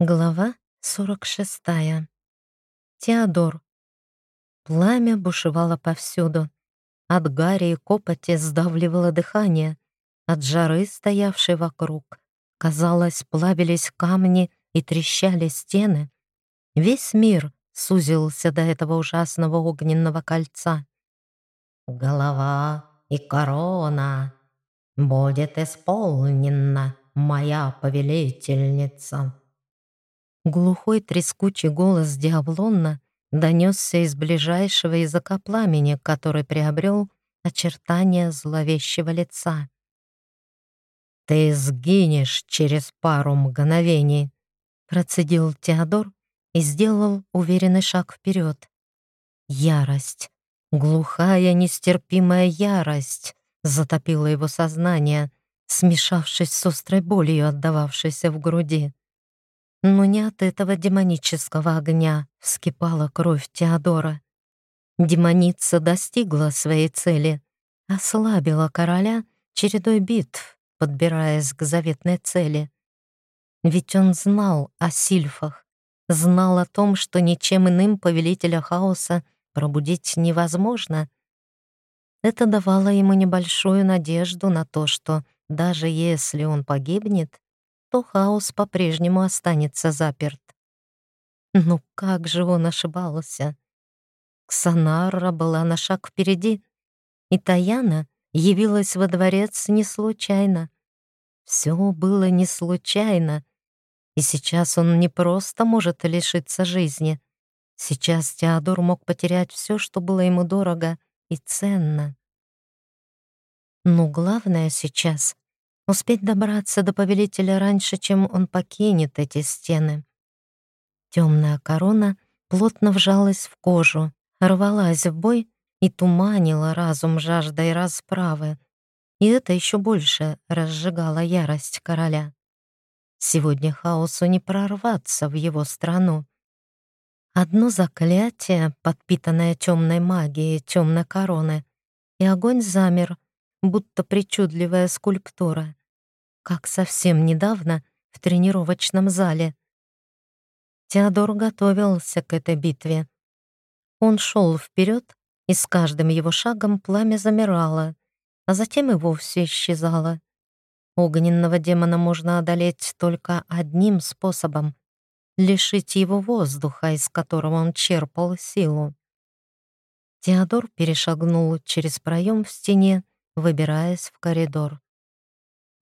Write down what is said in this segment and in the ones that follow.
Глава 46. Теодор. Пламя бушевало повсюду. От гари и копоти сдавливало дыхание. От жары, стоявшей вокруг, казалось, плавились камни и трещали стены. Весь мир сузился до этого ужасного огненного кольца. «Голова и корона будет исполнена, моя повелительница», Глухой трескучий голос Диаблонна донесся из ближайшего языка пламени, который приобрел очертания зловещего лица. «Ты сгинешь через пару мгновений», — процедил Теодор и сделал уверенный шаг вперед. Ярость, глухая, нестерпимая ярость затопила его сознание, смешавшись с острой болью, отдававшейся в груди. Но не от этого демонического огня вскипала кровь Теодора. Демоница достигла своей цели, ослабила короля чередой битв, подбираясь к заветной цели. Ведь он знал о сильфах, знал о том, что ничем иным повелителя хаоса пробудить невозможно. Это давало ему небольшую надежду на то, что даже если он погибнет, то хаос по-прежнему останется заперт. Ну как же он ошибался? Ксанара была на шаг впереди, и Таяна явилась во дворец не случайно. Все было не случайно, и сейчас он не просто может лишиться жизни. Сейчас Теодор мог потерять все, что было ему дорого и ценно. Но главное сейчас успеть добраться до повелителя раньше, чем он покинет эти стены. Темная корона плотно вжалась в кожу, рвалась в бой и туманила разум жаждой расправы. И это еще больше разжигало ярость короля. Сегодня хаосу не прорваться в его страну. Одно заклятие, подпитанное темной магией темной короны, и огонь замер, будто причудливая скульптура как совсем недавно в тренировочном зале. Теодор готовился к этой битве. Он шел вперед, и с каждым его шагом пламя замирало, а затем и вовсе исчезало. Огненного демона можно одолеть только одним способом — лишить его воздуха, из которого он черпал силу. Теодор перешагнул через проем в стене, выбираясь в коридор.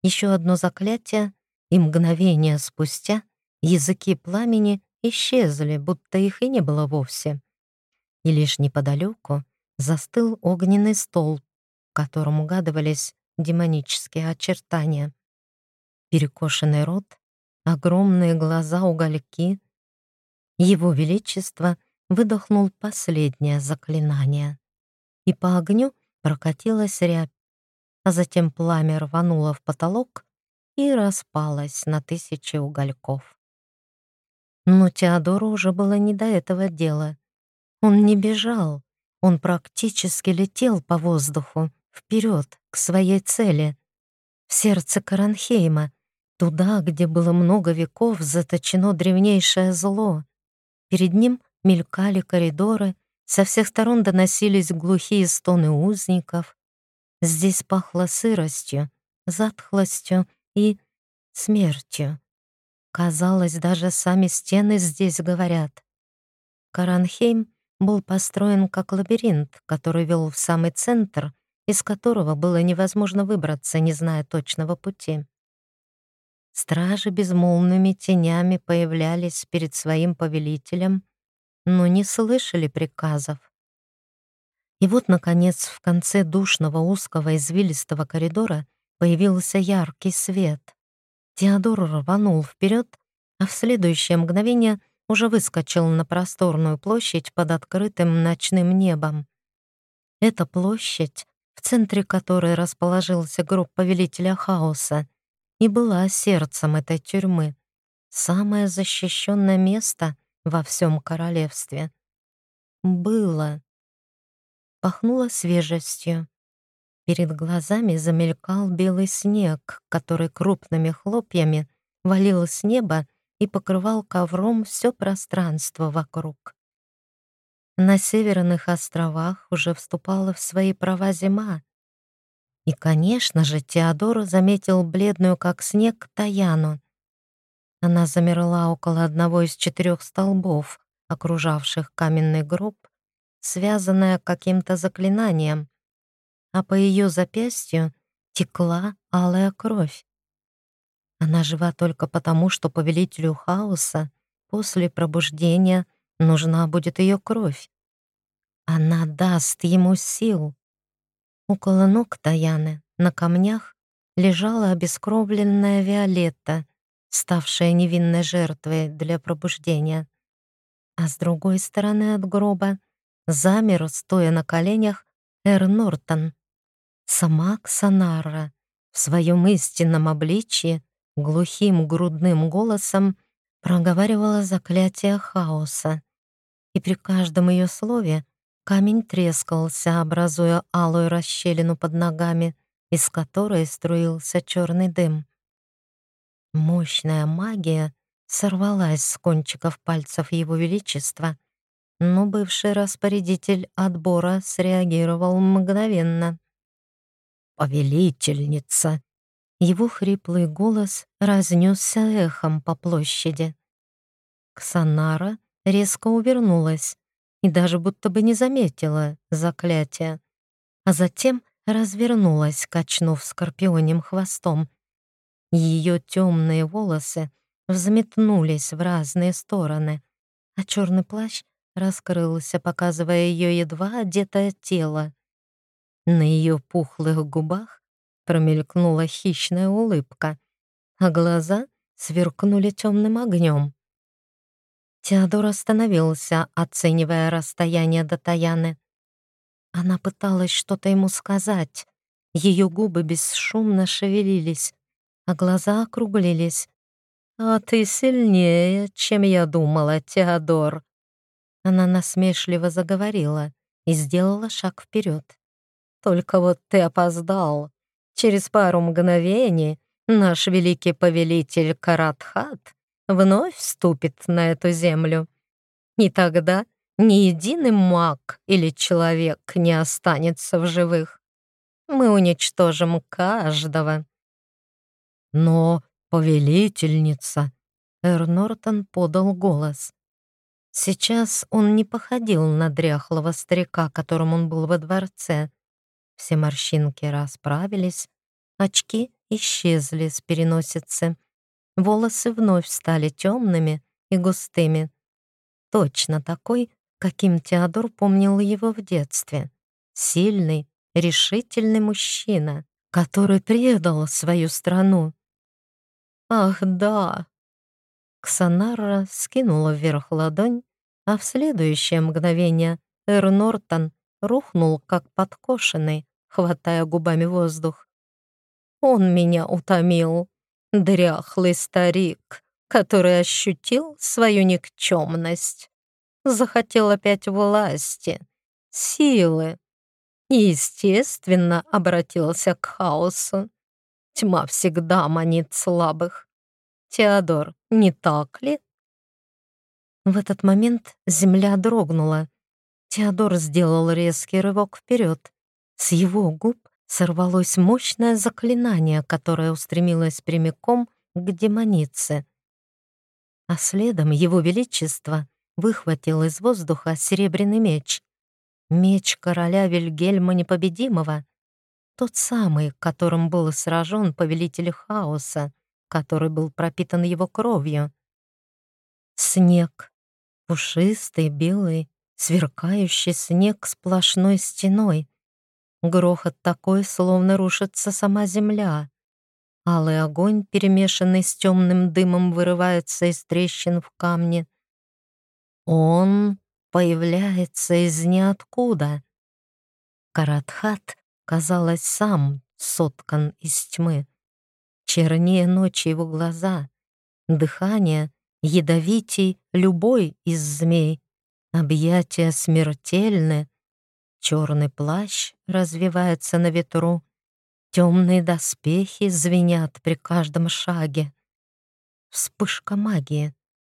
Еще одно заклятие, и мгновение спустя языки пламени исчезли, будто их и не было вовсе. И лишь неподалеку застыл огненный стол, в котором угадывались демонические очертания. Перекошенный рот, огромные глаза-угольки. Его Величество выдохнул последнее заклинание, и по огню прокатилась рябь, а затем пламя рвануло в потолок и распалось на тысячи угольков. Но Теодору уже было не до этого дела. Он не бежал, он практически летел по воздуху, вперед, к своей цели, в сердце Каранхейма, туда, где было много веков заточено древнейшее зло. Перед ним мелькали коридоры, со всех сторон доносились глухие стоны узников, Здесь пахло сыростью, затхлостью и смертью. Казалось, даже сами стены здесь говорят. Каранхейм был построен как лабиринт, который вел в самый центр, из которого было невозможно выбраться, не зная точного пути. Стражи безмолвными тенями появлялись перед своим повелителем, но не слышали приказов. И вот, наконец, в конце душного узкого извилистого коридора появился яркий свет. Теодор рванул вперед, а в следующее мгновение уже выскочил на просторную площадь под открытым ночным небом. Эта площадь, в центре которой расположился гроб повелителя хаоса, и была сердцем этой тюрьмы, самое защищенное место во всем королевстве. Было пахнуло свежестью. Перед глазами замелькал белый снег, который крупными хлопьями валил с неба и покрывал ковром все пространство вокруг. На северных островах уже вступала в свои права зима. И, конечно же, Теодор заметил бледную, как снег, Таяну. Она замерла около одного из четырех столбов, окружавших каменный гроб, связанная каким-то заклинанием, а по ее запястью текла алая кровь. Она жива только потому, что повелителю хаоса после пробуждения нужна будет ее кровь. Она даст ему сил. Около ног Таяны на камнях лежала обескровленная Виолетта, ставшая невинной жертвой для пробуждения. А с другой стороны от гроба замер, стоя на коленях, Эр Нортон, сама Ксанара, в своем истинном обличье глухим грудным голосом проговаривала заклятие хаоса, и при каждом ее слове камень трескался, образуя алую расщелину под ногами, из которой струился черный дым. Мощная магия сорвалась с кончиков пальцев Его Величества, но бывший распорядитель отбора среагировал мгновенно. «Повелительница!» Его хриплый голос разнесся эхом по площади. Ксанара резко увернулась и даже будто бы не заметила заклятия, а затем развернулась, качнув скорпионим хвостом. Ее темные волосы взметнулись в разные стороны, а черный плащ раскрылся, показывая ее едва одетое тело. На ее пухлых губах промелькнула хищная улыбка, а глаза сверкнули темным огнем. Теодор остановился, оценивая расстояние до Таяны. Она пыталась что-то ему сказать. Ее губы бесшумно шевелились, а глаза округлились. «А ты сильнее, чем я думала, Теодор!» Она насмешливо заговорила и сделала шаг вперед. «Только вот ты опоздал. Через пару мгновений наш великий повелитель Каратхат вновь вступит на эту землю. И тогда ни единый маг или человек не останется в живых. Мы уничтожим каждого. Но повелительница, Эр Нортон подал голос. Сейчас он не походил на дряхлого старика, которым он был во дворце. Все морщинки расправились, очки исчезли с переносицы, волосы вновь стали темными и густыми. Точно такой, каким Теодор помнил его в детстве. Сильный, решительный мужчина, который предал свою страну. «Ах, да!» Ксанара скинула вверх ладонь, а в следующее мгновение Эр Нортон рухнул, как подкошенный, хватая губами воздух. Он меня утомил, дряхлый старик, который ощутил свою никчемность. Захотел опять власти, силы. Естественно, обратился к хаосу. Тьма всегда манит слабых. Теодор, не так ли? В этот момент земля дрогнула. Теодор сделал резкий рывок вперед. С его губ сорвалось мощное заклинание, которое устремилось прямиком к демонице. А следом его величество выхватил из воздуха серебряный меч. Меч короля Вильгельма Непобедимого, тот самый, которым был сражен повелитель хаоса, который был пропитан его кровью. Снег, пушистый, белый, сверкающий снег сплошной стеной. Грохот такой, словно рушится сама земля. Алый огонь, перемешанный с темным дымом, вырывается из трещин в камне. Он появляется из ниоткуда. Каратхат, казалось, сам соткан из тьмы. Чернее ночи его глаза, дыхание ядовитей любой из змей, объятия смертельны, черный плащ развивается на ветру, темные доспехи звенят при каждом шаге. Вспышка магии.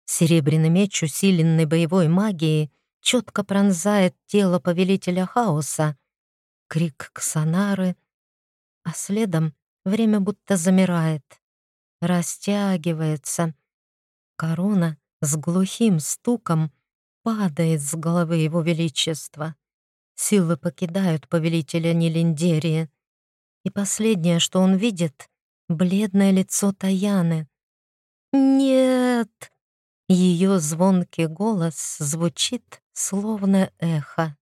Серебряный меч, усиленный боевой магией, четко пронзает тело повелителя хаоса. Крик Ксанары, а следом время будто замирает, растягивается. Корона с глухим стуком падает с головы его величества. Силы покидают повелителя Нелиндерии. И последнее, что он видит — бледное лицо Таяны. «Нет!» Ее звонкий голос звучит, словно эхо.